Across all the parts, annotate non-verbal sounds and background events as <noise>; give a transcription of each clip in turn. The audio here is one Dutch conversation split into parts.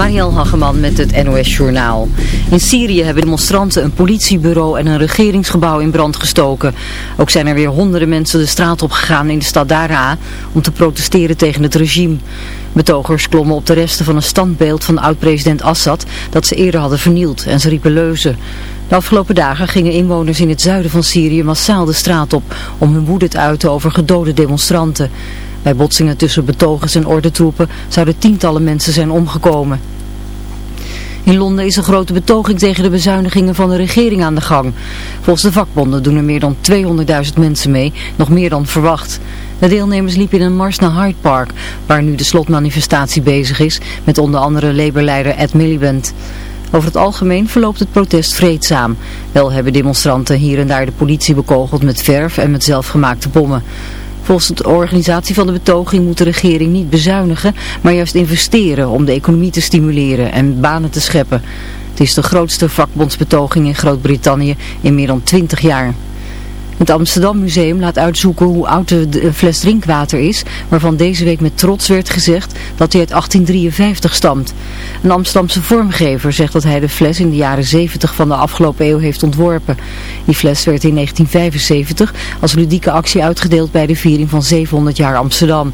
Mariel Hageman met het NOS Journaal. In Syrië hebben demonstranten een politiebureau en een regeringsgebouw in brand gestoken. Ook zijn er weer honderden mensen de straat op gegaan in de stad Daraa om te protesteren tegen het regime. Betogers klommen op de resten van een standbeeld van oud-president Assad dat ze eerder hadden vernield en ze riepen leuzen. De afgelopen dagen gingen inwoners in het zuiden van Syrië massaal de straat op om hun woede te uiten over gedode demonstranten. Bij botsingen tussen betogers en ordentroepen zouden tientallen mensen zijn omgekomen. In Londen is een grote betoging tegen de bezuinigingen van de regering aan de gang. Volgens de vakbonden doen er meer dan 200.000 mensen mee, nog meer dan verwacht. De deelnemers liepen in een mars naar Hyde Park, waar nu de slotmanifestatie bezig is, met onder andere Labour-leider Ed Miliband. Over het algemeen verloopt het protest vreedzaam. Wel hebben demonstranten hier en daar de politie bekogeld met verf en met zelfgemaakte bommen. Volgens de organisatie van de betoging moet de regering niet bezuinigen, maar juist investeren om de economie te stimuleren en banen te scheppen. Het is de grootste vakbondsbetoging in Groot-Brittannië in meer dan 20 jaar. Het Amsterdam Museum laat uitzoeken hoe oud een fles drinkwater is, waarvan deze week met trots werd gezegd dat hij uit 1853 stamt. Een Amsterdamse vormgever zegt dat hij de fles in de jaren 70 van de afgelopen eeuw heeft ontworpen. Die fles werd in 1975 als ludieke actie uitgedeeld bij de viering van 700 jaar Amsterdam.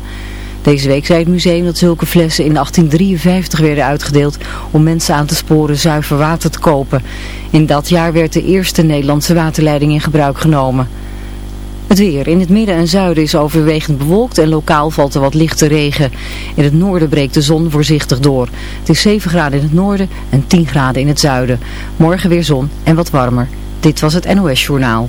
Deze week zei het museum dat zulke flessen in 1853 werden uitgedeeld om mensen aan te sporen zuiver water te kopen. In dat jaar werd de eerste Nederlandse waterleiding in gebruik genomen. Het weer. In het midden en zuiden is overwegend bewolkt en lokaal valt er wat lichte regen. In het noorden breekt de zon voorzichtig door. Het is 7 graden in het noorden en 10 graden in het zuiden. Morgen weer zon en wat warmer. Dit was het NOS Journaal.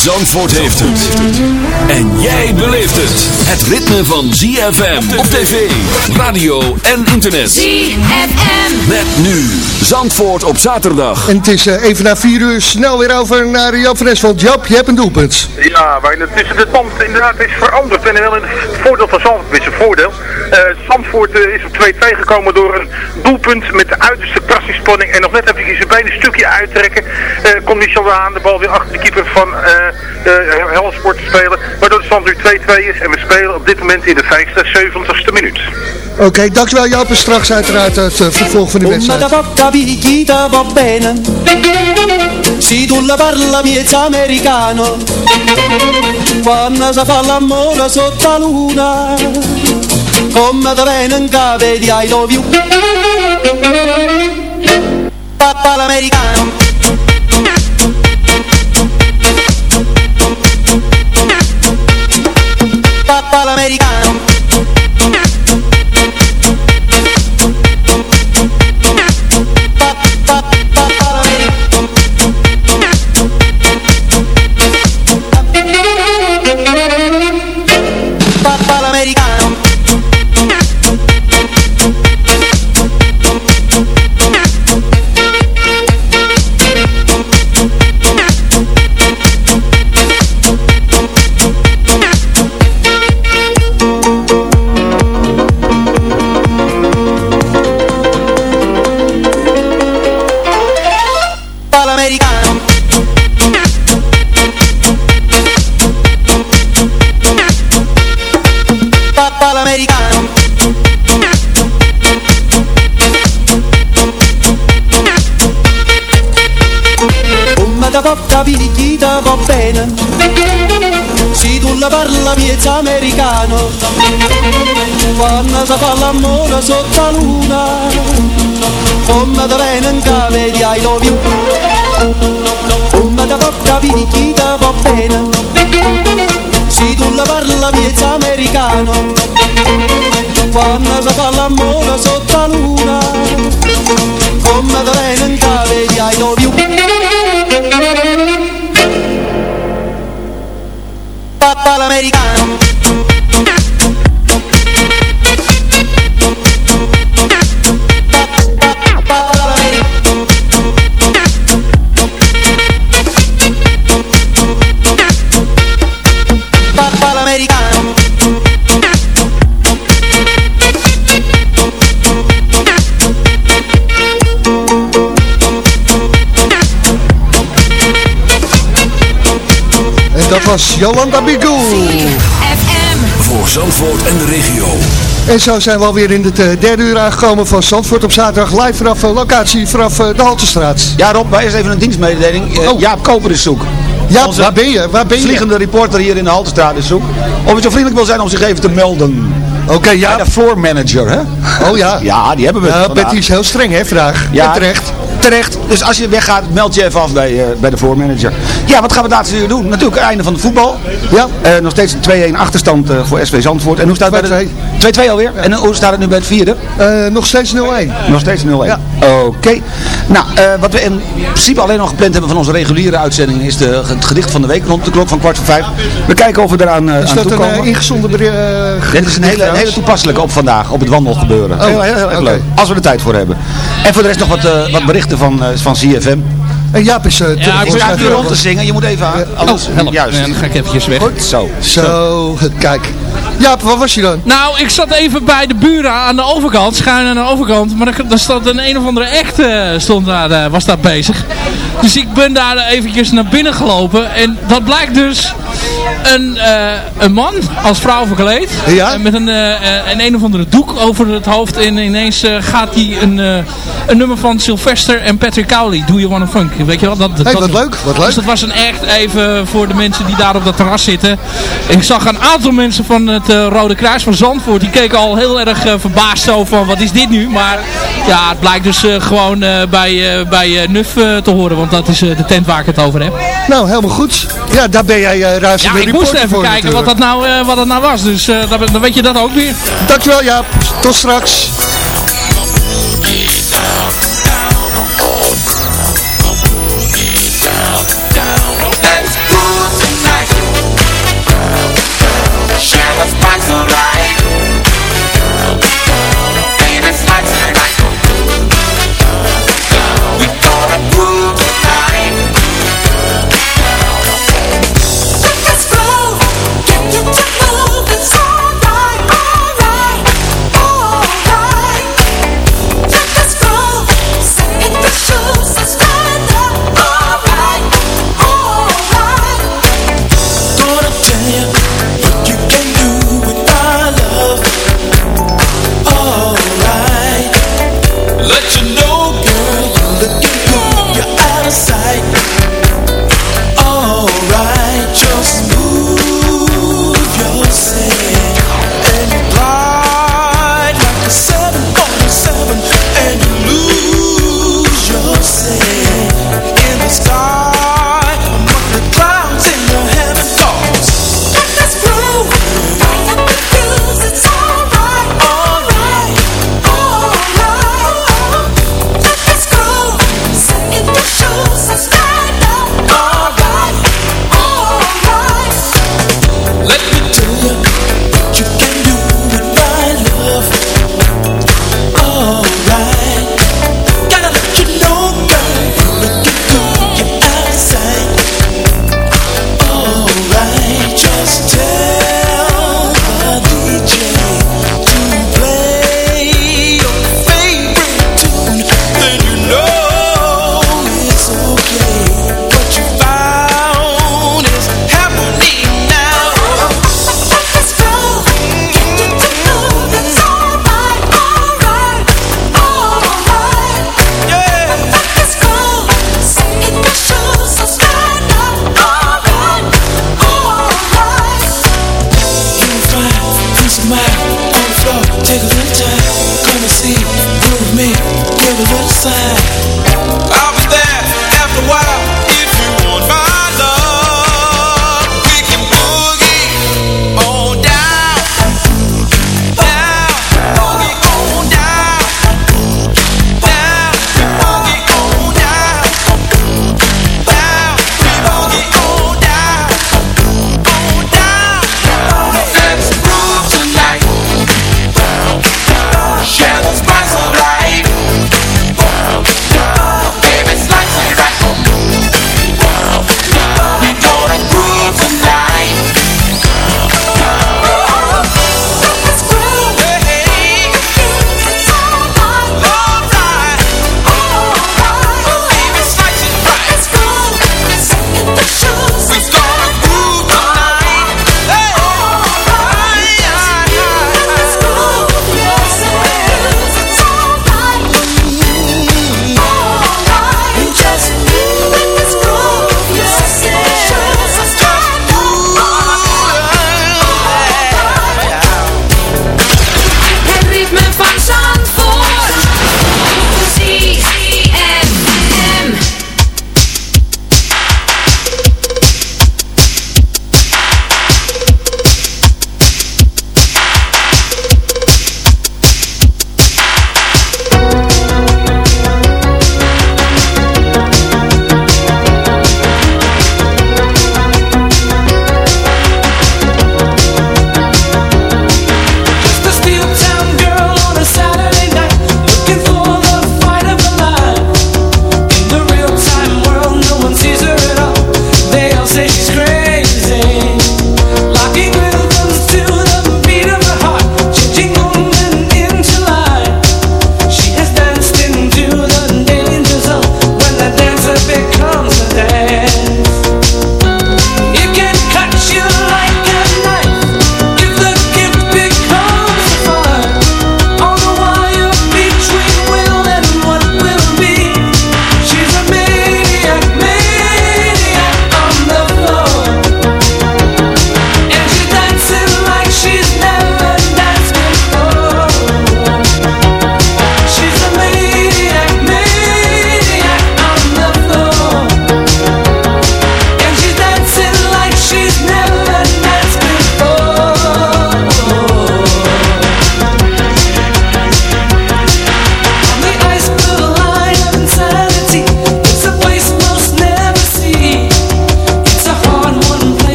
Zandvoort heeft het. En jij beleeft het. Het ritme van ZFM op tv, radio en internet. ZFM. Met nu Zandvoort op zaterdag. En het is eh, even na vier uur snel weer over naar Jap van Esveld. Jap, je hebt een doelpunt. Ja, maar het is de inderdaad is veranderd. En wel in het voordeel van Zandvoort is een voordeel. Eh Zandvoort eh, is op 2-2 gekomen door een doelpunt met de uiterste krassingspanning. En nog net even zijn been een stukje uittrekken. eh kon Michel de Haan de bal weer achter de keeper van eh de Helsport spelen. Waardoor de stand nu 2-2 is. En we spelen op dit moment in de 75ste minuut. Oké, dankjewel. En straks uiteraard het eh, vervolg van de wedstrijd. da porta picchita va bene Si tu la parla miezza americano Quando si fa l'amore sotto la luna Come da bene in cave di I love you Papà l'americano Papà l'americano Come da porta picchita va bene. Si tu la parla miezza americano quando si fa l'amore sotto la luna come da venen che vedi I love you. Come vedi chi ti va bene. Se tu la parla miezza americano quando si fa l'amore sotto la luna come da venen che vedi I love was Jolanda Bigou. Voor Zandvoort en de regio. En zo zijn we alweer in het eh, derde uur aangekomen van Zandvoort op zaterdag. Live vanaf eh, locatie vanaf eh, de Haltestraat. Ja Rob, wij eens even een dienstmededeling. Eh, Oh. Jaap Koper is zoek. Ja, Onze waar ben je? Waar ben je? Vliegende reporter hier in de Haltestraat is zoek. Of je zo vriendelijk wil zijn om zich even te melden. Oké, Ja, ja. de floor manager, hè? Oh ja. Ja, die hebben we Ja, vandaag. Betty is heel streng, hè, vandaag. Ja, En terecht. Terecht. Dus als je weggaat, meld je even af bij, bij de floor manager. Ja, wat gaan we het laatste uur doen? Natuurlijk het einde van het voetbal. Ja. Eh, nog steeds een 2-1 achterstand eh, voor SV Zandvoort. En hoe staat het bij de... 2-2 alweer? En hoe staat het nu bij het vierde? Eh, nog steeds 0-1. Nog steeds 0-1. Ja. Oké. Nou, eh, wat we in principe alleen nog gepland hebben van onze reguliere uitzending is de, het gedicht van de week rond de klok van kwart voor vijf. We kijken of we eraan uh, Is aan dat een uh, ingezonden bericht? Uh, Dit is een hele, een hele toepasselijke op vandaag, op het wandelgebeuren. Oh, heel, heel, heel okay. leuk. Als we er tijd voor hebben. En voor de rest nog wat, uh, wat berichten van, uh, van CFM. En Jaap is... Uh, ja, ik sta hier rond te zingen, je moet even aan. Anders, oh, help. Juist. En dan ga ik eventjes weg. Goed, zo. Zo, kijk. Jaap, waar was je dan? Nou, ik zat even bij de buren aan de overkant, schuin aan de overkant. Maar er stond een een of andere echte stond daar, uh, was daar bezig. Dus ik ben daar eventjes naar binnen gelopen. En dat blijkt dus een, uh, een man als vrouw verkleed. Ja? Met een, uh, een een of andere doek over het hoofd. En ineens gaat hij een, een nummer van Sylvester en Patrick Cowley. Do You Wanna Funk? Weet je wel? Dat, hey, dat, wat leuk, wat leuk. Dus dat was een echt even voor de mensen die daar op dat terras zitten. En ik zag een aantal mensen van het Rode Kruis van Zandvoort. Die keken al heel erg verbaasd zo van wat is dit nu? Maar ja, het blijkt dus uh, gewoon bij, bij NUF te horen. Want dat is de tent waar ik het over heb. Nou, helemaal goed. Ja, daar ben jij uh, razend Ja, ik moest even voor, kijken wat dat, nou, wat dat nou was. Dus dan, dan weet je dat ook weer. Dankjewel Jaap. Tot straks.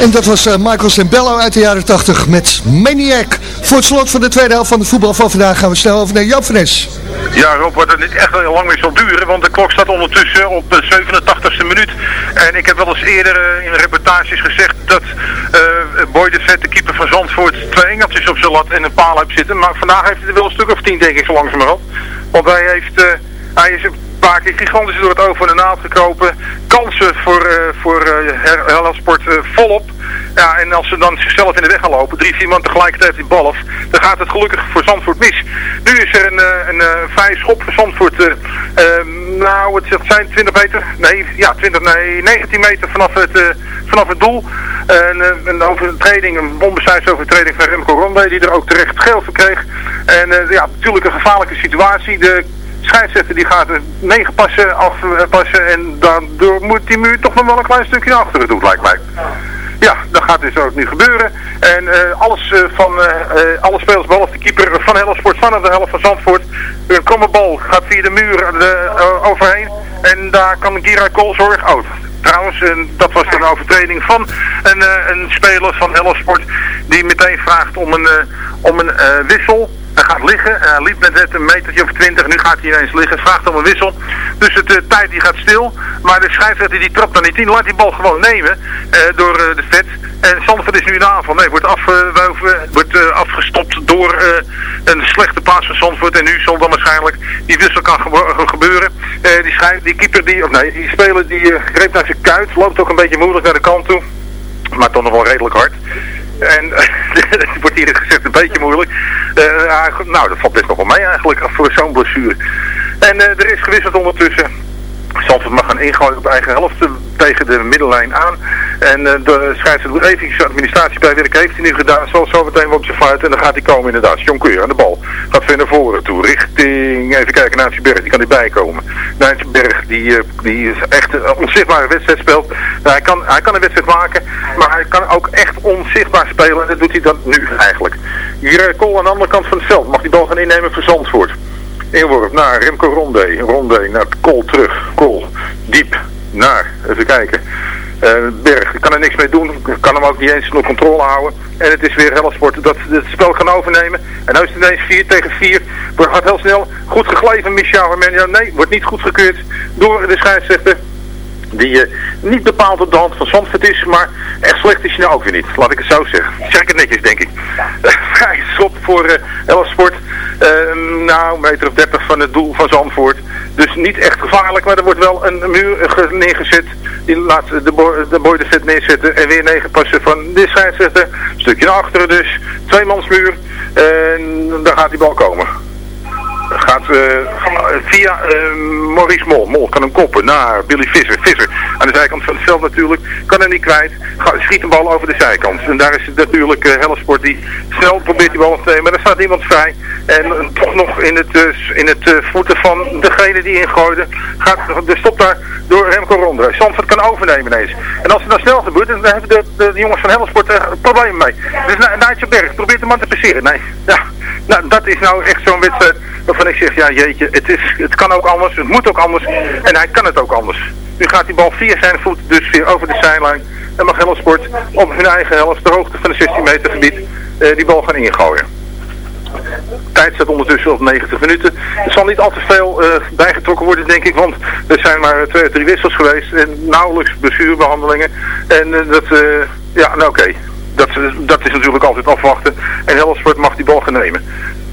En dat was eh, Michael Sembello uit de jaren 80 met Maniac. Voor het slot van de tweede helft van de voetbal van vandaag gaan we snel over naar Joop Fres. Ja, Rob, wat het echt heel lang meer zal duren, want de klok staat ondertussen op de 87ste minuut. En ik heb wel eens eerder eh, in reportages gezegd dat eh Boy de Vet, de keeper van Zandvoort, twee engeltjes op zijn lat en een paal heeft zitten. Maar vandaag heeft hij er wel een stuk of tien, denk ik, zo langzamerhand. Want hij heeft, eh, hij is paar gigantisch door het oog van de naald gekropen. Kansen voor, eh voor Her- Hellensport eh, volop. Ja, en als ze dan zichzelf in de weg gaan lopen, drie, vier man tegelijkertijd die bal dan gaat het gelukkig voor Zandvoort mis. Nu is er een, een, vrije schop voor Zandvoort. eh, nou, het zijn 20 meter, nee, ja, 20, nee, 19 meter vanaf het, vanaf het doel. En, eh, een overtreding, een onbesuisde overtreding van Remco Ronde, die er ook terecht geel voor kreeg. En ja, natuurlijk een gevaarlijke situatie. De scheidsrechter die gaat er negen passen afpassen en daardoor moet die muur toch nog wel een klein stukje naar achteren doen, lijkt mij. Ja, dat gaat dus ook nu gebeuren. En eh, alles eh, van, eh, eh, alle spelers, behalve de keeper van Hellensport, vanaf de helft van Zandvoort. Een kromme bal gaat via de muur eh, eh, overheen. En daar kan Gira Koolzorg out. Trouwens, eh, dat was een overtreding van een, eh, een speler van Hellensport die meteen vraagt om een, eh, om een wissel. Hij gaat liggen, hij liep met net een metertje of twintig, nu gaat hij ineens liggen, vraagt om een wissel. Dus de eh, tijd die gaat stil, maar de scheidsrechter die trapt dan niet in, laat die bal gewoon nemen door de vet. En Zandvoort is nu in de aanval, nee, wordt, afgewoven, wordt afgestopt door een slechte paas van Zandvoort. En nu zal dan waarschijnlijk die wissel kan gebeuren. Eh, die, die keeper, die, of nee, die speler die eh, greep naar zijn kuit, loopt ook een beetje moeilijk naar de kant toe. Maar toch nog wel redelijk hard. En <laughs> het wordt hier gezegd een beetje moeilijk. Eh, nou, dat valt best nog wel mee eigenlijk voor zo'n blessure. En eh, er is gewisseld ondertussen. Zandvoort mag gaan ingooien op eigen helft eh, tegen de middellijn aan. En eh, de scheidsrechter doet even administratiebijwerk heeft hij nu gedaan. Zal zo meteen op zijn fluit en dan gaat hij komen inderdaad. John Keur aan de bal. Gaat weer naar voren toe. Richting, even kijken, Naantje Berg. Die kan erbij komen. Naantje Berg die, eh, die is echt een onzichtbare wedstrijd speelt. Nou, hij, kan, hij kan een wedstrijd maken. Maar hij kan ook echt onzichtbaar spelen. En dat doet hij dan nu eigenlijk. Hier Kool aan de andere kant van het veld. Mag die bal gaan innemen voor Zandvoort. Inworp naar Remco Ronde. Ronde naar Kool terug. Kool diep naar, even kijken. Eh, Berg kan er niks mee doen. Kan hem ook niet eens onder controle houden. En het is weer Hellensport dat het spel kan overnemen. En nu is het ineens 4 tegen 4. Wordt gaat heel snel. Goed gegleven Michel Armenio. Nee, wordt niet goedgekeurd door de scheidsrechter. Die eh, niet bepaald op de hand van Zandvoort is, maar echt slecht is hij nou ook weer niet. Laat ik het zo zeggen. Zeg ik het netjes, denk ik. <laughs> Vrij schop voor eh Hellensport. Eh, nou, een meter of 30 van het doel van Zandvoort. Dus niet echt gevaarlijk, maar er wordt wel een muur ge- neergezet. Die laat de, bo de boy de neerzetten en weer negen passen van de scheidsrechter. Een stukje naar achteren dus. Tweemansmuur. En daar gaat die bal komen gaat eh, via eh, Maurice Mol. Mol kan hem koppen naar Billy Visser. Visser aan de zijkant van het veld natuurlijk. Kan hem niet kwijt. Ga, schiet een bal over de zijkant. En daar is het natuurlijk uh, Hellesport die snel probeert die bal te nemen. Maar er staat niemand vrij. En toch nog in het, in het voeten van degene die ingooide. Gaat, de stop daar door Remco Ronde. Zandvoort kan overnemen ineens. En als het nou snel gebeurt, dan hebben de, de, jongens van Hellesport er problemen mee. Dus Nijtje Berg probeert de man te passeren. Nee, ja. Nou, dat is nou echt zo'n wedstrijd waarvan ik zeg, ja jeetje, het, is, het kan ook anders, het moet ook anders en hij kan het ook anders. Nu gaat die bal via zijn voet dus weer over de zijlijn en mag Hellensport op hun eigen helft, de hoogte van de 16 meter gebied, uh, die bal gaan ingooien. Tijd staat ondertussen op 90 minuten. Er zal niet al te veel uh, bijgetrokken worden, denk ik, want er zijn maar twee of drie wissels geweest en nauwelijks blessurebehandelingen. En uh, dat, uh, ja, nou oké. Dat, dat is natuurlijk altijd afwachten. En Hellensport mag die bal gaan nemen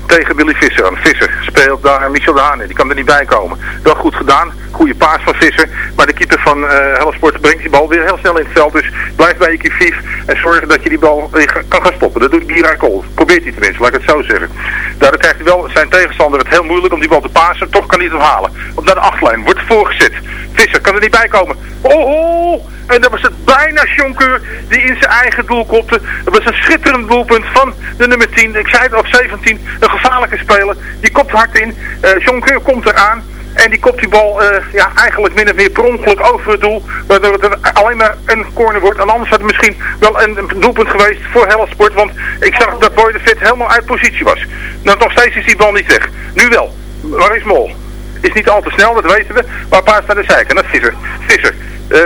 tegen Billy Visser aan. Visser speelt daar Michel de. Die kan er niet bij komen. Wel goed gedaan. Goede paas van Visser. Maar de keeper van uh, brengt die bal weer heel snel in het veld. Dus blijf bij je kivief en zorg dat je die bal kan gaan stoppen. Dat doet Gira Kool. Probeert hij tenminste, laat ik het zo zeggen. Daardoor krijgt hij wel zijn tegenstander het heel moeilijk om die bal te pasen. Toch kan hij het halen. Op naar de achtlijn. Wordt voorgezet. Visser kan er niet bij komen. Oh, oh. En dat was het bijna Jonker die in zijn eigen doel kopte. Dat was een schitterend doelpunt van de nummer 10. Ik zei het op 17. Een gevaarlijke speler. Die kopt hard in. Uh, Jonker komt eraan. En die kopt die bal uh, ja, eigenlijk min of meer per over het doel. Waardoor het alleen maar een corner wordt. En anders had het misschien wel een doelpunt geweest voor Helsport. Want ik zag dat Boy de Vet helemaal uit positie was. Nou, nog steeds is die bal niet weg. Nu wel. Waar is Mol? Is niet al te snel, dat weten we. Maar paas naar de zijkant. Dat is Visser. Visser. Eh,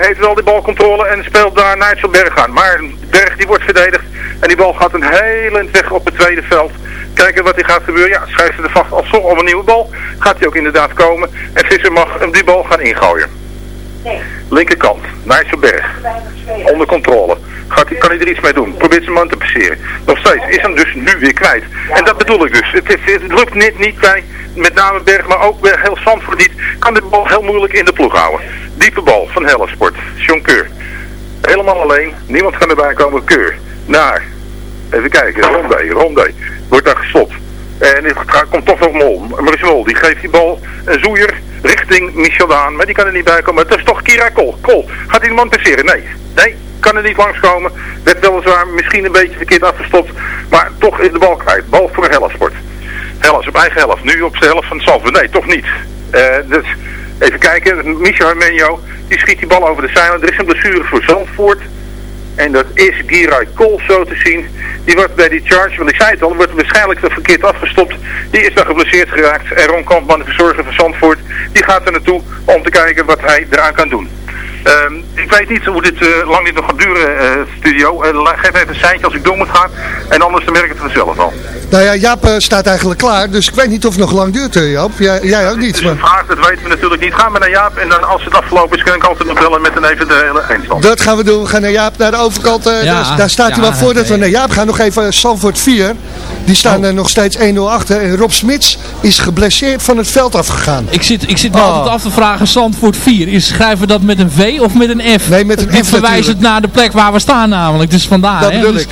heeft wel die balcontrole en speelt daar Nigel Berg aan. Maar Berg die wordt verdedigd en die bal gaat een hele weg op het tweede veld. Kijken wat er gaat gebeuren. Ja, schrijft ze er vast als om een nieuwe bal. Gaat hij ook inderdaad komen. En Visser mag hem die bal gaan ingooien. Linkerkant, Nigel Berg. Onder controle. Gaat, kan hij er iets mee doen? Probeert zijn man te passeren. Nog steeds is hem dus nu weer kwijt. En dat bedoel ik dus. Het, lukt net niet bij met name Berg, maar ook heel Zandvoort niet. Kan de bal heel moeilijk in de ploeg houden. Diepe bal van Hellesport. John Keur. Helemaal alleen. Niemand kan erbij komen. Keur. Naar. Even kijken. Rondé. Rondé. Wordt daar gestopt. En gaat- komt toch nog Mol. Maurice. Die geeft die bal een zoeier richting Michel Daan. Maar die kan er niet bij komen. Het is toch Kira Kol. Kol. Gaat hij de man passeren? Nee. Nee. Kan er niet langskomen. Werd weliswaar misschien een beetje verkeerd afgestopt. Maar toch is de bal kwijt. Bal voor Hellasport. Hellas op eigen helft. Nu op de helft van Zandvoort. Nee, toch niet. Eh, dus even kijken. Michel Armenio. Die schiet die bal over de zijlijn. Er is een blessure voor Zandvoort. En dat is Giray Kool zo te zien. Die wordt bij die charge, want ik zei het al, wordt waarschijnlijk verkeerd afgestopt. Die is dan geblesseerd geraakt. En Ron Kampman, de verzorger van Zandvoort, die gaat er naartoe om te kijken wat hij eraan kan doen. Ehm, ik weet niet hoe dit eh, lang dit nog gaat duren, eh, studio. Eh, geef even een seintje als ik door moet gaan. En anders dan merk ik het vanzelf al. Nou ja, Jaap staat eigenlijk klaar, dus ik weet niet of het nog lang duurt, Joop. Jij, jij ook niet, maar... Vraag, dat weten we natuurlijk niet. Gaan we naar Jaap en dan als het afgelopen is, kan ik altijd nog bellen met een even de hele eindstand. Dat gaan we doen. We gaan naar Jaap, naar de overkant. eh, Ja, daar, daar staat hij wel voordat we nee. naar Jaap gaan. Nog even Sanford 4. Die staan er nog steeds 1-0 achter. En Rob Smits is geblesseerd van het veld afgegaan. Ik zit, ik zit me Oh. altijd af te vragen, Zandvoort 4, is schrijven we dat met een V of met een F? Nee, met een F verwijst het naar de plek waar we staan namelijk, dus vandaar. Dat hè. bedoel Dus- ik.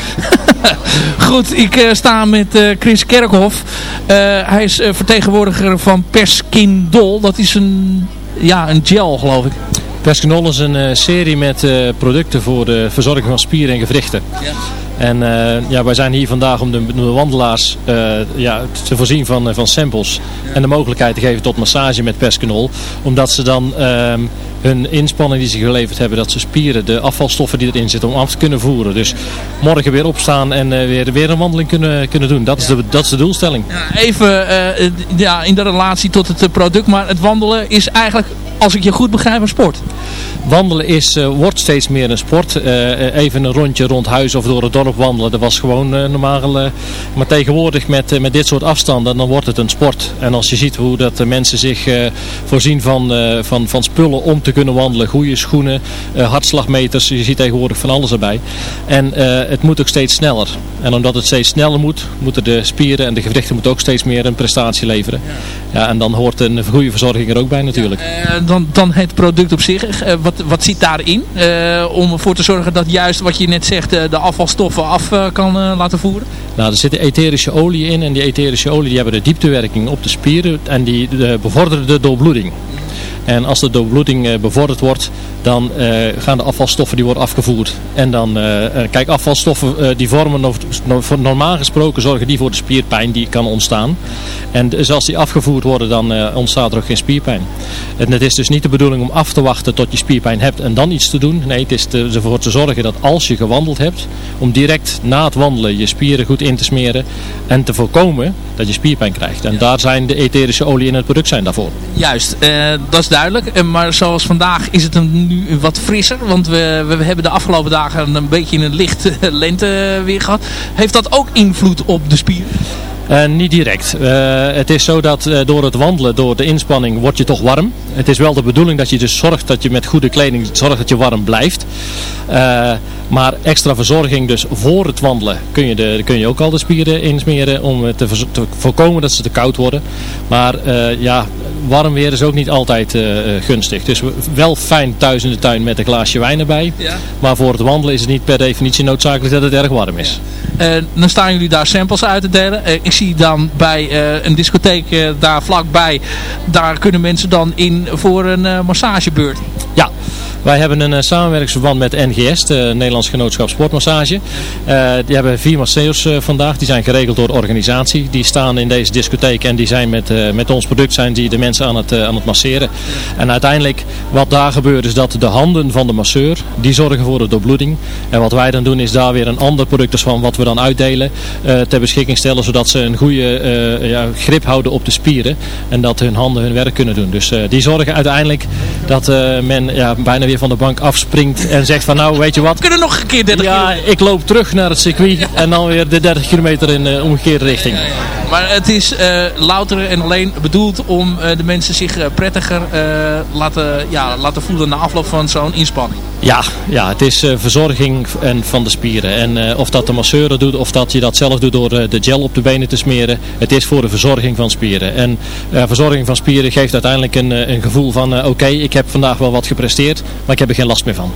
<laughs> Goed, ik eh, sta met eh, Chris Kerkhoff. Eh, hij is eh, vertegenwoordiger van Perskindol. Dat is een, ja, een gel geloof ik. Perskinol is een eh, serie met eh, producten voor de verzorging van spieren en gewrichten. En eh, ja, wij zijn hier vandaag om de, de wandelaars eh, ja, te voorzien van, eh, van samples. En de mogelijkheid te geven tot massage met Perskinol. Omdat ze dan ehm, hun inspanning die ze geleverd hebben, dat ze spieren, de afvalstoffen die erin zitten, om af te kunnen voeren. Dus morgen weer opstaan en weer, weer een wandeling kunnen, kunnen doen. Dat is de, dat is de doelstelling. Even ja, in de relatie tot het product, maar het wandelen is eigenlijk, als ik je goed begrijp, een sport. Wandelen is, eh, wordt steeds meer een sport. Eh, eh, even een rondje rond huis of door het dorp wandelen, dat was gewoon eh, normaal. maar tegenwoordig met, met dit soort afstanden, dan wordt het een sport. En als je ziet hoe dat de mensen zich voorzien van, van, van spullen om te kunnen wandelen. Goede schoenen, hartslagmeters, je ziet tegenwoordig van alles erbij. En het moet ook steeds sneller. En omdat het steeds sneller moet, moeten de spieren en de gewrichten moeten ook steeds meer een prestatie leveren. Ja, en dan hoort een goede verzorging er ook bij natuurlijk. Dan, dan het product op zich. Eh, wat, wat zit daarin? Eh, om ervoor te zorgen dat juist wat je net zegt, eh, de afvalstoffen af kan laten voeren? Nou, er zitten etherische olie in en die etherische olie die hebben de dieptewerking op de spieren en die bevorderen de doorbloeding. En als de doorbloeding eh, bevorderd wordt, dan eh, gaan de afvalstoffen die worden afgevoerd. En dan, eh, kijk, afvalstoffen die vormen, normaal gesproken zorgen die voor de spierpijn die kan ontstaan. En dus als die afgevoerd worden, dan ontstaat er ook geen spierpijn. En het is dus niet de bedoeling om af te wachten tot je spierpijn hebt en dan iets te doen. Nee, het is ervoor te zorgen dat als je gewandeld hebt, om direct na het wandelen je spieren goed in te smeren. En te voorkomen dat je spierpijn krijgt. En daar zijn de etherische olie in het product zijn daarvoor. Juist, eh, dat is duidelijk. Maar zoals vandaag is het nu wat frisser. Want we, we hebben de afgelopen dagen een beetje een licht eh, <laughs> lente weer gehad. Heeft dat ook invloed op de spieren? Eh, niet direct. Eh, het is zo dat eh, door het wandelen, door de inspanning, word je toch warm. Het is wel de bedoeling dat je dus zorgt dat je met goede kleding zorgt dat je warm blijft. Eh, maar extra verzorging dus voor het wandelen kun je, de, kun je ook al de spieren insmeren om te, voorkomen dat ze te koud worden. Maar eh, ja, warm weer is ook niet altijd eh, gunstig. Dus we- wel fijn thuis in de tuin met een glaasje wijn erbij. Ja. Maar voor het wandelen is het niet per definitie noodzakelijk dat het erg warm is. Eh, dan staan jullie daar samples uit te delen. Ik zie dan bij een discotheek daar vlakbij, daar kunnen mensen dan in voor een eh, massagebeurt. Ja, wij hebben een eh, samenwerkingsverband met NGS, de Nederlands Genootschap Sportmassage. Eh, die hebben vier masseurs eh, vandaag, die zijn geregeld door de organisatie. Die staan in deze discotheek en die zijn met, met ons product zijn die de mensen aan het, aan het masseren. En uiteindelijk, wat daar gebeurt is dat de handen van de masseur, die zorgen voor de doorbloeding. En wat wij dan doen is daar weer een ander product dus van wat we dan uitdelen ter beschikking stellen. Zodat ze een goede ja, grip houden op de spieren. En dat hun handen hun werk kunnen doen. Dus die zorgen uiteindelijk dat men ja, bijna van de bank afspringt en zegt van nou weet je wat. We kunnen nog een keer 30 Ja, kilometer. ik loop terug naar het circuit en dan weer de 30 kilometer in de omgekeerde richting. Maar het is eh, louter en alleen bedoeld om eh, de mensen zich eh, prettiger laten, ja, laten voelen na afloop van zo'n inspanning. Ja, ja, het is verzorging en van de spieren. En of dat de masseur doet of dat je dat zelf doet door de gel op de benen te smeren. Het is voor de verzorging van spieren. En verzorging van spieren geeft uiteindelijk een, een gevoel van oké, ik heb vandaag wel wat gepresteerd, maar ik heb er geen last meer van.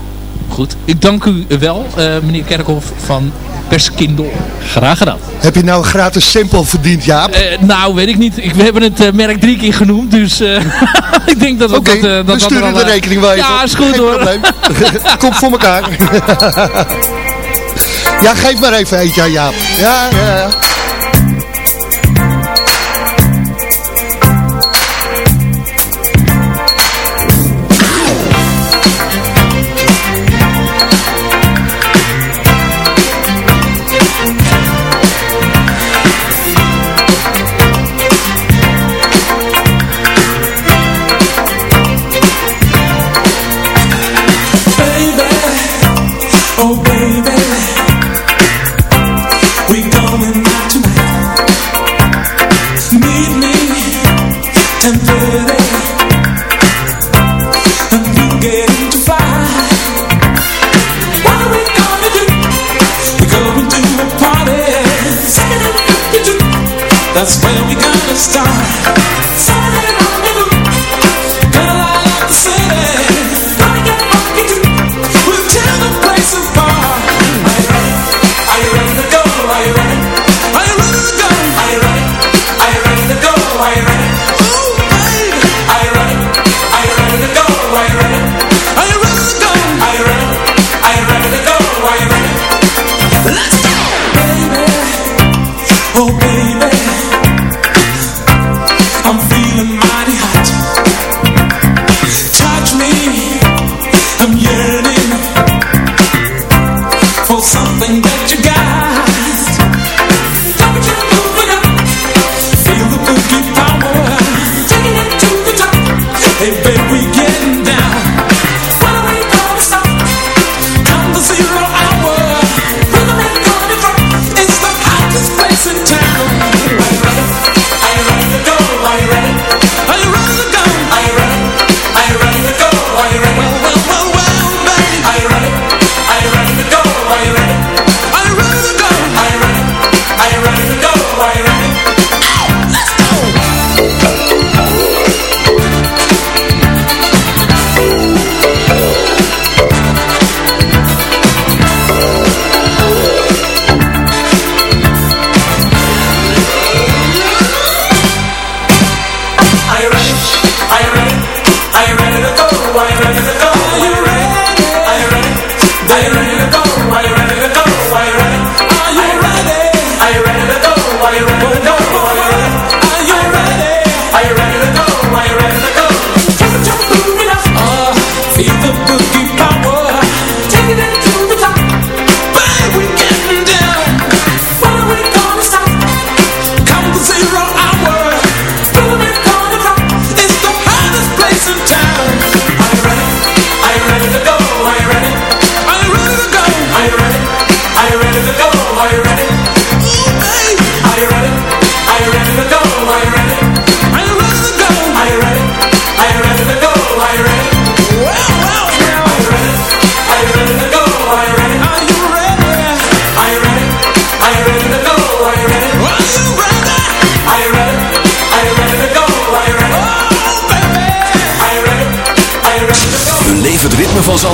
Goed, ik dank u wel, eh, meneer Kerkhoff van Perskindel. Graag gedaan. Heb je nou gratis simpel verdiend, Jaap? Eh, nou, weet ik niet. Ik, we hebben het eh, merk drie keer genoemd, dus <laughs> ik denk dat we okay, dat... Oké, we sturen de rekening wel even. Ja, is goed Geen hoor. <laughs> Komt voor elkaar. ja, geef maar even eentje aan Jaap. Ja, ja, ja.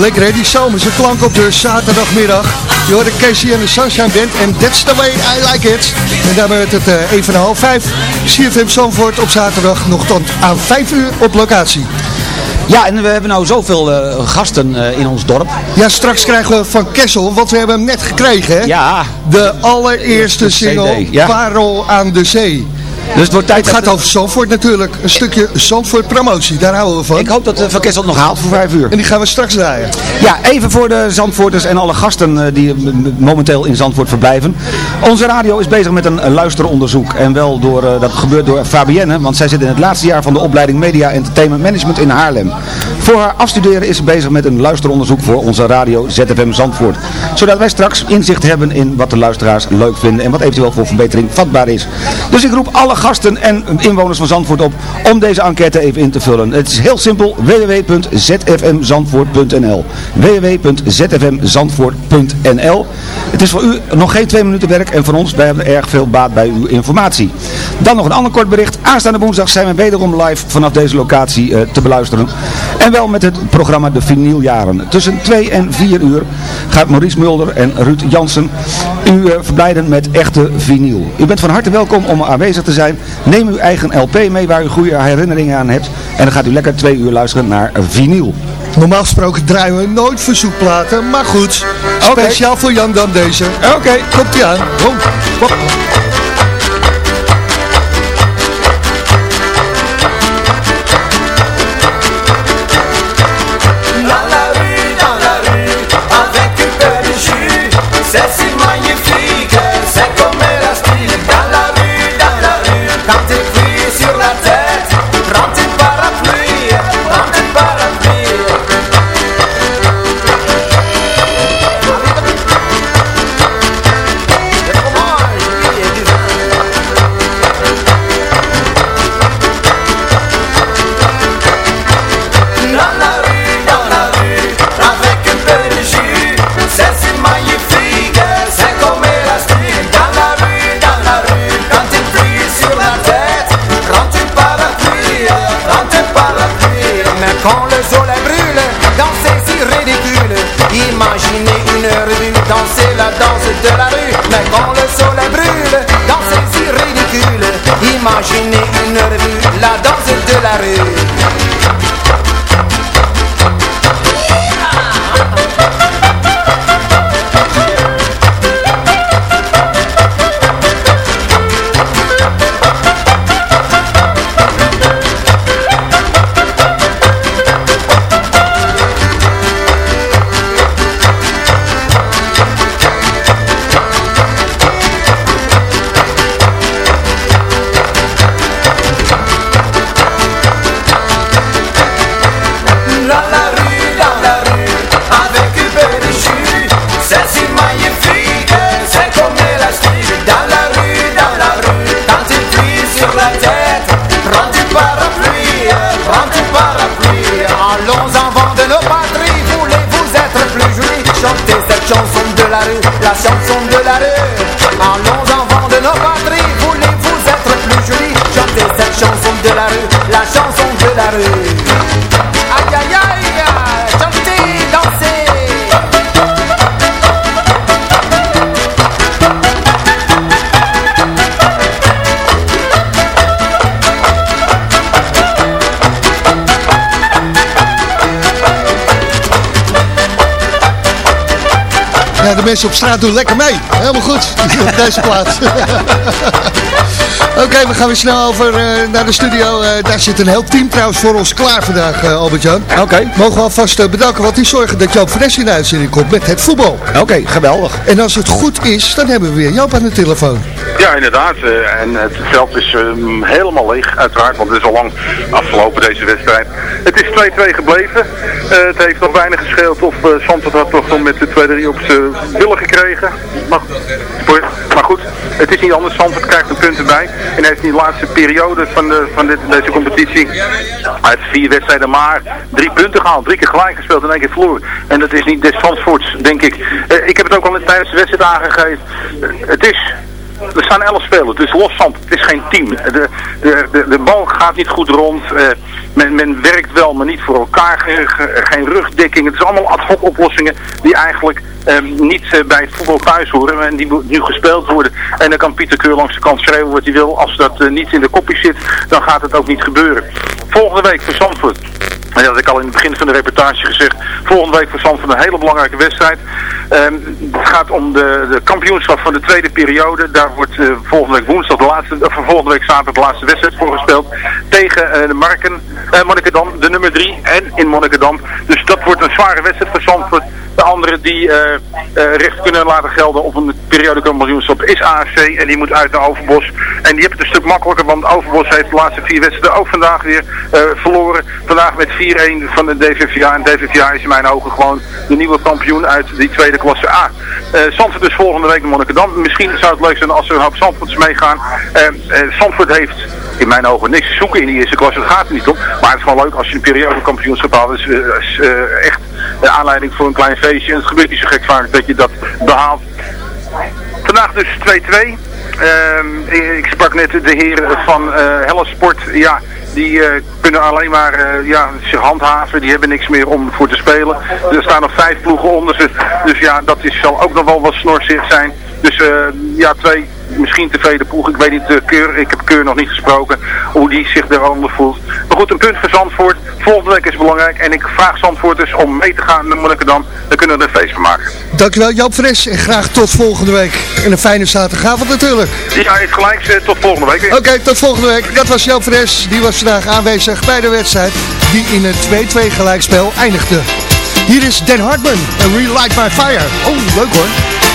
Lekker hè, die zomerse klank op de zaterdagmiddag. Je hoort de Casey en de Sunshine Band en that's the way I like it. En daarmee werd het uh, even half vijf. CFM Zandvoort op zaterdag nog tot aan vijf uur op locatie. Ja, en we hebben nou zoveel uh, gasten uh, in ons dorp. Ja, straks krijgen we van Kessel, want we hebben hem net gekregen hè. Ja. De allereerste single, ja. Parel aan de Zee. Dus het, wordt tijd het gaat over Zandvoort natuurlijk. Een stukje Zandvoort promotie, daar houden we van. Ik hoop dat uh, Van Kessel nog haalt voor vijf uur. En die gaan we straks draaien. Ja, even voor de Zandvoorters en alle gasten uh, die momenteel in Zandvoort verblijven. Onze radio is bezig met een luisteronderzoek. En wel door, dat gebeurt door Fabienne, want zij zit in het laatste jaar van de opleiding Media Entertainment Management in Haarlem. Voor haar afstuderen is ze bezig met een luisteronderzoek voor onze radio ZFM Zandvoort. Zodat wij straks inzicht hebben in wat de luisteraars leuk vinden en wat eventueel voor verbetering vatbaar is. Dus ik roep alle gasten en inwoners van Zandvoort op om deze enquête even in te vullen. Het is heel simpel www.zfmzandvoort.nl www.zfmzandvoort.nl Het is voor u nog geen twee minuten werk en van ons, wij hebben erg veel baat bij uw informatie. Dan nog een ander kort bericht. Aanstaande woensdag zijn we wederom live vanaf deze locatie uh, te beluisteren. En wel met het programma De Vinyljaren. Tussen 2 en 4 uur gaat Maurice Mulder en Ruud Jansen u uh, verblijden met echte vinyl. U bent van harte welkom om aanwezig te zijn. Neem uw eigen LP mee waar u goede herinneringen aan hebt. En dan gaat u lekker twee uur luisteren naar vinyl. Normaal gesproken draaien we nooit verzoekplaten, maar goed. Speciaal okay. voor Jan dan deze. Oké, okay. komt ie aan. Kom. Mensen op straat doen lekker mee. Helemaal goed, <laughs> op deze plaats. <laughs> Oké, we gaan weer snel over uh, naar de studio. Uh, daar zit een heel team trouwens voor ons klaar vandaag, uh, Albert-Jan. Oké. Okay. Mogen we alvast bedanken, want die zorgen dat Joop Fres in de uitzending komt met het voetbal. Oké, okay, geweldig. En als het goed is, dan hebben we weer Joop aan de telefoon. Ja, inderdaad. Uh, en het veld is uh, helemaal leeg, uiteraard, want het is al lang afgelopen deze wedstrijd. Het is 2-2 gebleven. Uh, het heeft nog weinig gescheeld of uh, Zandvoort had toch nog met de 2-3 op zijn willen gekregen. Maar, maar goed, het is niet anders. Zandvoort krijgt een punt erbij. En heeft in de laatste periode van, de, van dit, deze competitie uit vier wedstrijden maar drie punten gehaald. Drie keer gelijk gespeeld en één keer verloren. En dat is niet des Zandvoorts, denk ik. Uh, ik heb het ook al tijdens de wedstrijd aangegeven. het is er staan 11 spelers, dus loszand. Het is geen team. De, de, de, de bal gaat niet goed rond. eh, men, men werkt wel, maar niet voor elkaar. Ge- ge- geen rugdekking. Het is allemaal ad hoc oplossingen die eigenlijk ehm, niet eh, bij het voetbal thuis horen. En die nu gespeeld worden. En dan kan Pieter Keur langs de kant schreeuwen wat hij wil. Als dat eh, niet in de kopjes zit, dan gaat het ook niet gebeuren. Volgende week voor Zandvoort. Dat ik al in het begin van de reportage gezegd. Volgende week voor Zandvoort een hele belangrijke wedstrijd. Ehm, het gaat om de, de kampioenschap van de tweede periode. Daar wordt eh, volgende week woensdag de laatste, of volgende week zaterdag de laatste wedstrijd voor gespeeld. Tegen eh, de Marken, eh Monnikendam, de nummer 3 en in Monnikendam. Dus dat wordt een zware wedstrijd voor Zandvoort. De andere die recht kunnen laten gelden op een periodekampioenschap is AFC. En die moet uit naar Overbos. En die hebben het een stuk makkelijker, want Overbos heeft de laatste vier wedstrijden ook vandaag weer verloren. Vandaag met 4-1 van de DVVA. En DVVA is in mijn ogen gewoon de nieuwe kampioen uit die tweede klasse A. Eh Zandvoort dus volgende week in Monnikendam. Misschien zou het leuk zijn als er een hoop Zandvoorts meegaan. Eh, Zandvoort heeft in mijn ogen niks te zoeken in die eerste klasse. Dat gaat er niet om. Maar het is gewoon leuk als je een periodekampioenschap haalt. Dat is, eh, is, echt de aanleiding voor een klein feestje. En het gebeurt niet zo gek vaak dat je dat behaalt. Vandaag dus 2-2. Ehm, ik sprak net de heren van eh Helle Sport. Ja, die eh, kunnen alleen maar eh, ja, zich handhaven. Die hebben niks meer om voor te spelen. Er staan nog vijf ploegen onder ze. Dus ja, dat is, zal ook nog wel wat snorsig zijn. Dus eh, ja, twee misschien tevreden ploeg. Ik weet niet, de Keur, ik heb Keur nog niet gesproken, hoe die zich daaronder voelt. Maar goed, een punt voor Zandvoort. Volgende week is belangrijk. En ik vraag Zandvoorters om mee te gaan naar Monnikendam. Dan kunnen we er een feest van maken. Dankjewel Joop Fres en graag tot volgende week. En een fijne zaterdagavond natuurlijk. Ja, heeft gelijk. eh, Tot volgende week. Oké, tot volgende week. Dat was Joop Fres. Die was vandaag aanwezig bij de wedstrijd die in een 2-2 gelijkspel eindigde. Hier is Dan Hartman en Relight My Fire. Oh, leuk hoor.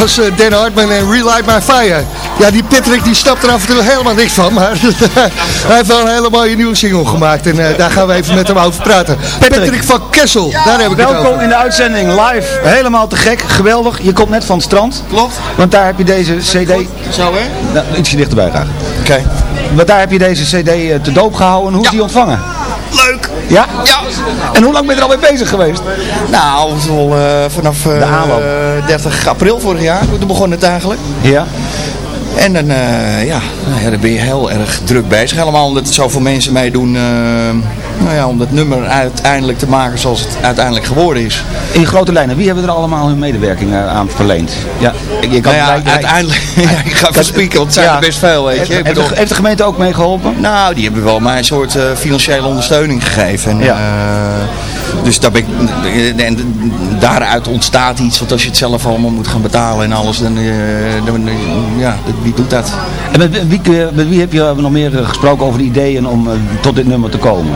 Was eh, Dan Hartman en Relight My Fire. Ja, die Patrick die snapt er af en toe helemaal niks van. Maar <laughs> hij heeft wel een hele mooie nieuwe single gemaakt. En eh, daar gaan we even met hem over praten. Patrick, van Kessel, daar heb ik het Welkom over. in de uitzending live. Helemaal te gek, geweldig. Je komt net van het strand. Klopt. Want daar heb je deze cd... Zo hè? Nou, ietsje dichterbij graag. Oké. Want daar heb je deze cd eh, te doop gehouden. Hoe is die ontvangen? Leuk. Ja? Ja. En hoe lang ben je er al mee bezig geweest? Nou, eh, vanaf eh, De aanloop. 30 april vorig jaar. Toen begon het eigenlijk. Ja. En dan, eh, ja, nou ja, dan ben je heel erg druk bezig. Helemaal omdat er zoveel mensen meedoen. eh nou ja, om dat nummer uiteindelijk te maken zoals het uiteindelijk geworden is. In grote lijnen, wie hebben er allemaal hun medewerking eh, aan verleend? Ja, ik, je kan Nou ja, uiteindelijk, <laughs> ja, ik ga verspieken, want het zijn Ja. er best veel, weet je. Heeft, bedoel- de, heeft de gemeente ook mee geholpen? Nou, die hebben wel mij een soort eh, financiële ondersteuning gegeven. En, Ja. eh, dus daar ik, en daaruit ontstaat iets, want als je het zelf allemaal moet gaan betalen en alles, dan, eh, eh, ja, wie doet dat? En met wie, met wie heb je nog meer eh, gesproken over de ideeën om tot dit nummer te komen?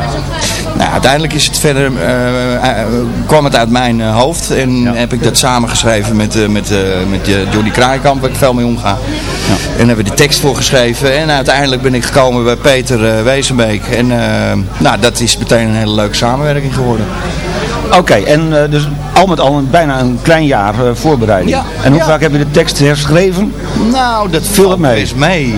Nou, uiteindelijk is het verder, eh, eh, kwam het uit mijn eh, hoofd en heb ik dat samengeschreven met, met, met Johnny Kraaikamp, waar ik veel mee omga. En hebben we de tekst voor geschreven en uiteindelijk ben ik gekomen bij Peter Wezenbeek. En nou, dat is meteen een hele leuke samenwerking geworden. Oké, en dus al met al een, bijna een klein jaar voorbereiding. Ja, en hoe ja. vaak heb je de tekst herschreven? Nou, dat valt mee. best mee.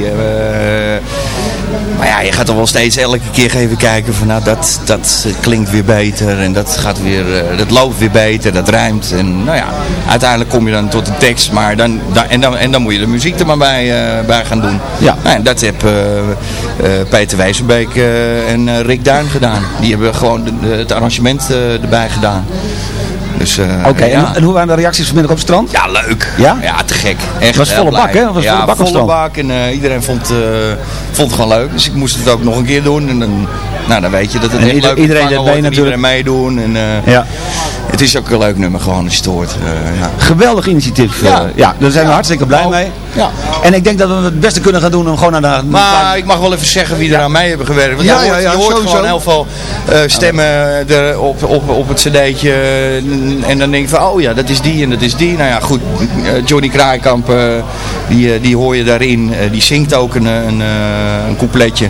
Maar ja, je gaat toch wel steeds elke keer even kijken van nou dat, dat klinkt weer beter en dat gaat weer, eh, dat loopt weer beter, dat rijmt. En nou ja, uiteindelijk kom je dan tot de tekst, maar dan, dan, en, dan, en dan moet je de muziek er maar bij, eh, bij gaan doen. Ja. Nou, en dat heb eh, eh, Peter Wijzenbeek eh, en eh, Rick Duin gedaan. Die hebben gewoon de- de- het arrangement eh, erbij gedaan. Dus, eh, Oké, ja. en, en hoe waren de reacties vanmiddag op het strand? Ja, leuk. Ja? Ja, te gek. Echt was volle bak, hè? Was ja, volle bak volle bak. En eh, iedereen vond, eh, vond het gewoon leuk. Dus ik moest het ook nog een keer doen. En dan, nou, dan weet je dat het En echt ieder- leuk iedereen erbij wordt en Iedereen meedoen. En, eh, Ja. Het is ook een leuk nummer gewoon als je het hoort. eh, ja. Geweldig initiatief. eh, Ja. ja, daar zijn we hartstikke blij mee. Ja. En ik denk dat we het beste kunnen gaan doen om gewoon naar de... Maar ik mag wel even zeggen wie er aan mee hebben gewerkt. Want Ja, je hoort, ja, je hoort gewoon heel veel stemmen er op, op, op het cd'tje. En dan denk je van, oh ja, dat is die en dat is die. Nou ja, goed. Johnny Kraaikamp, die, die hoor je daarin. Die zingt ook een, een, een coupletje.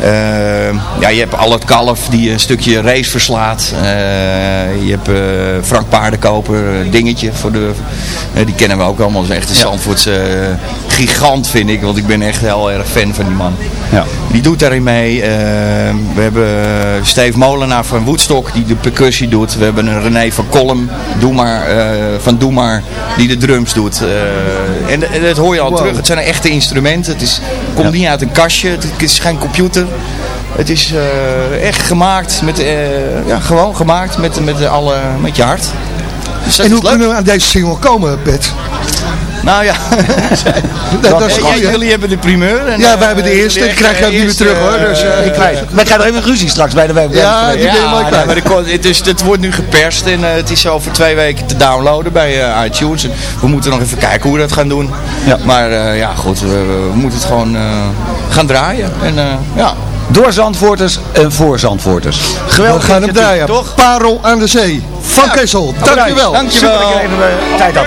Eh, ja, je hebt Albert Kalf die een stukje race verslaat. Eh, je hebt eh, Frank Paardenkoper, dingetje. Voor de, die kennen we ook allemaal. Dat is echt een Zandvoortse eh, gigant vind ik. Want ik ben echt heel erg fan van die man. Ja. Die doet daarin mee. Eh, we hebben Steve Molenaar van Woodstock die de percussie doet. We hebben een René van Kolm Doe maar, eh, van Doe maar die de drums doet. Eh, en, en dat hoor je al Wow. terug. Het zijn echte instrumenten. Het is, komt niet uit een kastje. Het, het is geen computer. Het is eh, echt gemaakt met, eh, ja, gewoon gemaakt met, met, alle, met je hart. Dus En hoe kunnen we aan deze single komen, Pet? Nou ja, <laughs> Dat, dat is goed, jullie hebben de primeur. En, Ja, wij hebben de eh, eerste. Die krijg je ook niet meer terug, hoor. Dus, eh, eh, Ik krijg, wij krijgen even ruzie straks bij de web. Ja, die ben je mooi nee, kwijt. maar de het, is, het wordt nu geperst en het is over twee weken te downloaden bij eh, iTunes. En we moeten nog even kijken hoe we dat gaan doen. Ja. Maar eh, ja, goed, we, we moeten het gewoon eh, gaan draaien. En eh, ja, Door Zandvoorters en voor Zandvoorters. We Geweldig. gaan hem draaien. toch? Parel aan de zee. Van Kessel, dankjewel. Dankjewel. Super dat je even tijd had.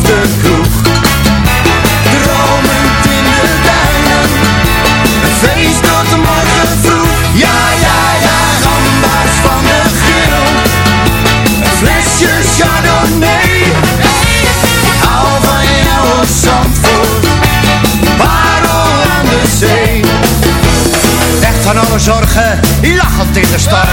van alle zorgen, lachend in de storm.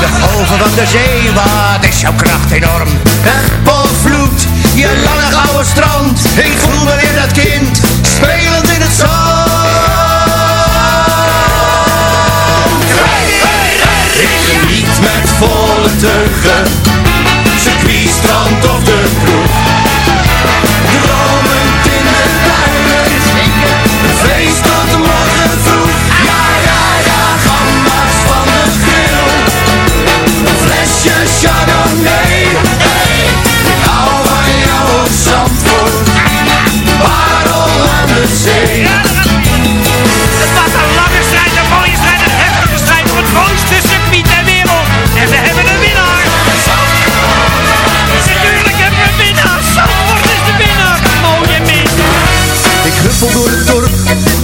de golven van de zee, wat is jouw kracht enorm? Het bolvloed, je lange gouden strand. Ik voel me weer dat kind, spelend in het zand. Ik geniet met volle teugen, circuit, strand of de kroeg. Flesje chardonnay. Hey, ik hou van jou op Zandvoort, parel aan de zee. Het was een lange strijd, een mooie strijd, een heftige strijd voor het mooiste circuit ter wereld. En we hebben een winnaar. Natuurlijk hebben we een winnaar. Zandvoort is de winnaar. Mooie min. Ik huppel door het dorp,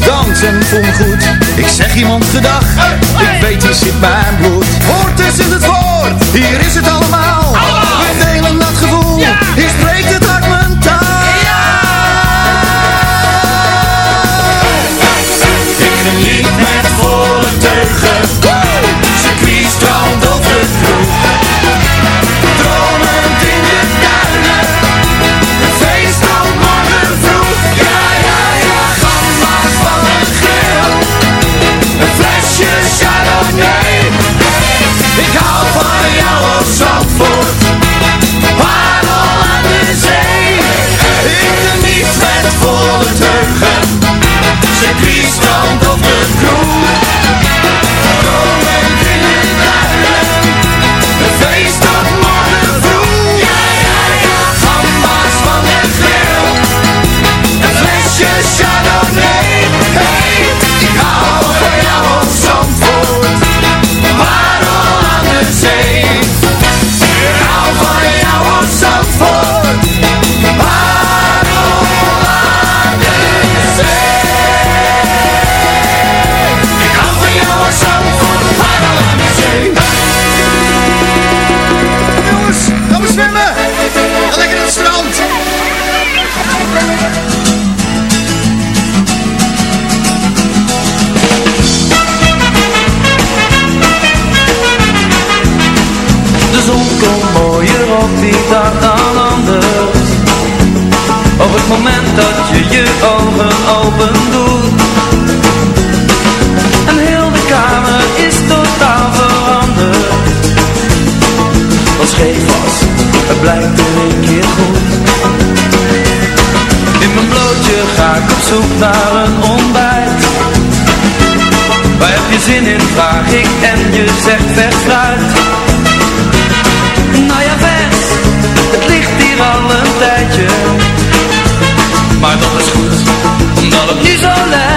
dans en voel goed. Ik zeg iemand gedag, ik weet hier zit mijn bloed. Hier is het allemaal. Zin in, vraag ik en je zegt vers fruit nou ja, vers, het ligt hier al een tijdje. Maar dat is goed, omdat het nu zo lekker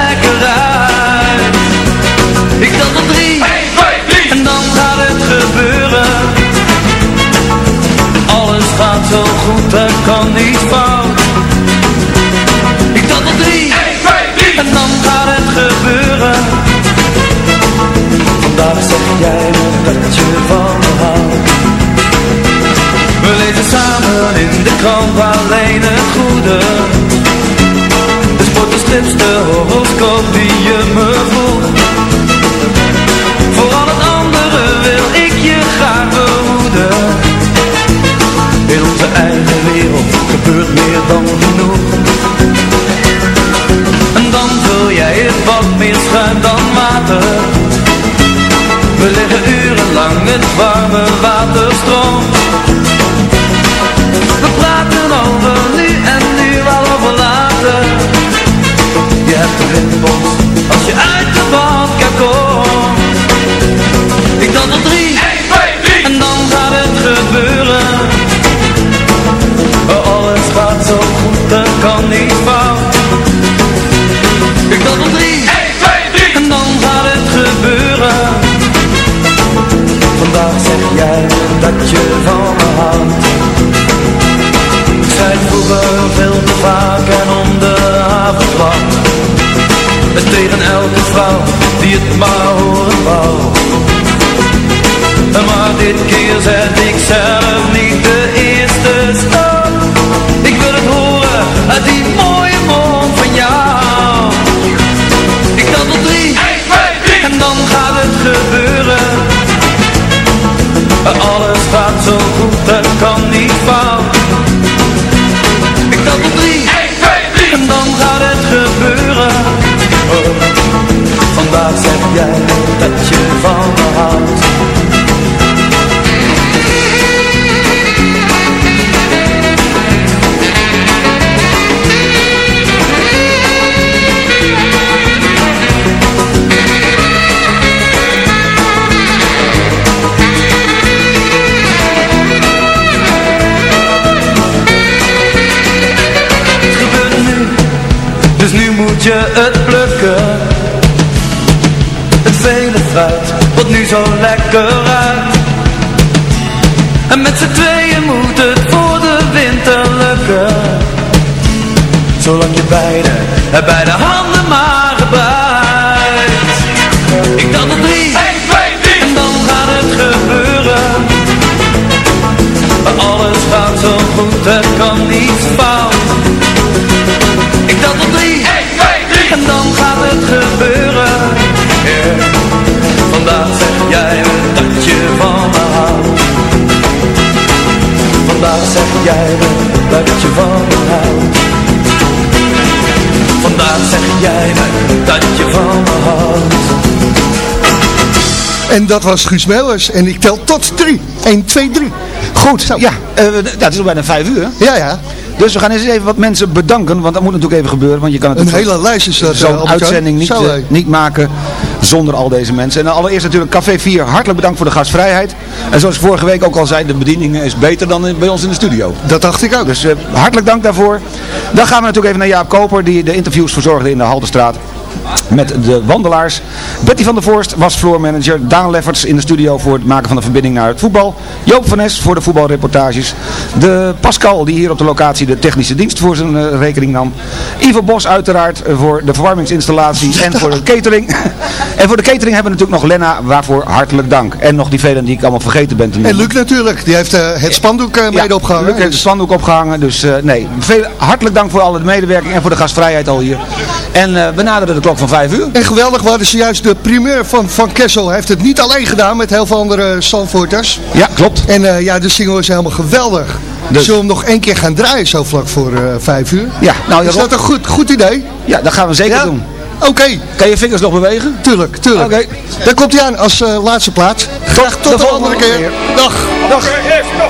jij me dat van me houdt. We lezen samen in de krant alleen het goede. De sport, de strips, de horoscoop die je me vroeg. Voor al het andere wil ik je graag behoeden. In onze eigen wereld gebeurt meer dan genoeg We liggen urenlang het warme water stroomt we praten over nu en nu wel over later. Je hebt de windbos als je uit de badkuip komt. Ik dan tot drie, en dan gaat het gebeuren. Oh, alles gaat zo goed, er kan niet fout zeg jij dat je van me houdt jij dat je van me houdt? Zo lekker ruikt. En met z'n tweeën moet het voor de winter lukken. Zolang je beide, beide handen maar gebruikt. Ik tel tot drie, en dan gaat het gebeuren. Maar alles gaat zo goed, het kan niet fout. Ik tel tot drie, en dan gaat het gebeuren. Yeah. Vandaag zeg jij me dat je van me houdt. Vandaag zeg jij me dat je van me houdt. Vandaag zeg jij me dat je van me houdt. En dat was Guus Meeuwers. En ik tel tot drie. 1, 2, 3. Goed, ja, eh, dat is al bijna vijf uur. Ja, ja. Dus we gaan eens even wat mensen bedanken, want dat moet natuurlijk even gebeuren. Want je kan Een natuurlijk hele lijst is dat, eh, zo'n Albert-Jan. uitzending niet, Zo, eh, niet maken zonder al deze mensen. En allereerst natuurlijk Café 4, hartelijk bedankt voor de gastvrijheid. En zoals ik vorige week ook al zei, de bediening is beter dan bij ons in de studio. Dat dacht ik ook. Dus eh, hartelijk dank daarvoor. Dan gaan we natuurlijk even naar Jaap Koper, die de interviews verzorgde in de Haltestraat. Met de wandelaars. Betty van der Voorst was floormanager. Daan Lefferts in de studio voor het maken van de verbinding naar het voetbal. Joop van Nes voor de voetbalreportages. De Pascal die hier op de locatie de technische dienst voor zijn eh, rekening nam. Ivo Bos uiteraard eh, voor de verwarmingsinstallatie <laughs> en voor de catering. <laughs> en voor de catering hebben we natuurlijk nog Lena, waarvoor hartelijk dank. En nog die velen die ik allemaal vergeten ben te noemen. En Luc natuurlijk. Die heeft eh, het spandoek mede opgehangen. Luc heeft het spandoek opgehangen. Dus nee, veel, hartelijk dank voor alle medewerking en voor de gastvrijheid al hier. En we naderen de klok van vijf uur. En geweldig, we hadden zojuist de primeur van Van Kessel. Hij heeft het niet alleen gedaan met heel veel andere Zandvoorters. Ja, klopt. En eh, ja, de single is helemaal geweldig. Dus- Zullen we hem nog één keer gaan draaien zo vlak voor eh, vijf uur? Ja, nou, is dat een goed, goed idee? Ja, dat gaan we zeker Ja? doen. Oké, Kan je vingers nog bewegen? tuurlijk, tuurlijk. Oké. Daar komt hij aan als eh, laatste plaats. Graag tot de de, volgende andere keer. Dag. Dag. Herman,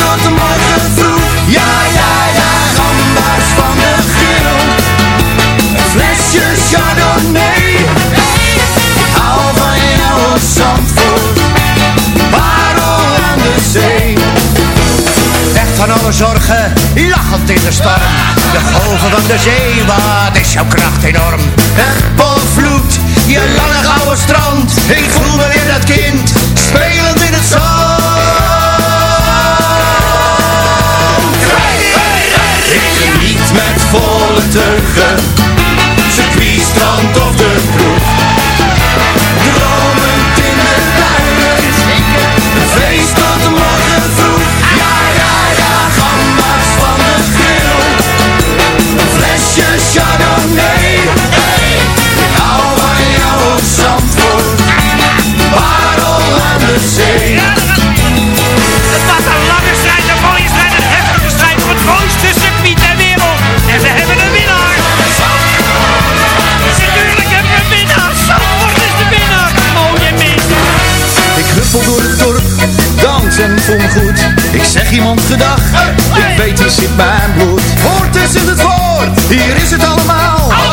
chardonnay. Hou van jou als Zandvoort. Parel aan de zee. Weg van alle zorgen, lachend in de storm. De golven van de zee, wat is jouw kracht enorm. Het potvloed, je lange gouden strand. Ik voel me weer dat kind, spelend in het zand. Geniet met volle teugen, strand of de kroeg. Dromend in de duinen, een feest tot morgen vroeg. Ja, ja, ja, gamba's van de grill, een flesje chardonnay. Ik hou van jou op Zandvoort, parel aan de zee. En goed. Ik zeg iemand gedag, ik weet hier zit mijn bloed. Hoort is in het woord, hier is het allemaal.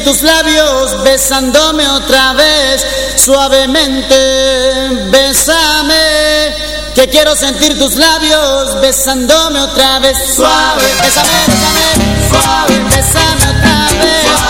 Tus labios besándome otra vez, suavemente, bésame. Que quiero sentir tus labios besándome otra vez, suave, bésame, bésame, suave, otra vez. Suave,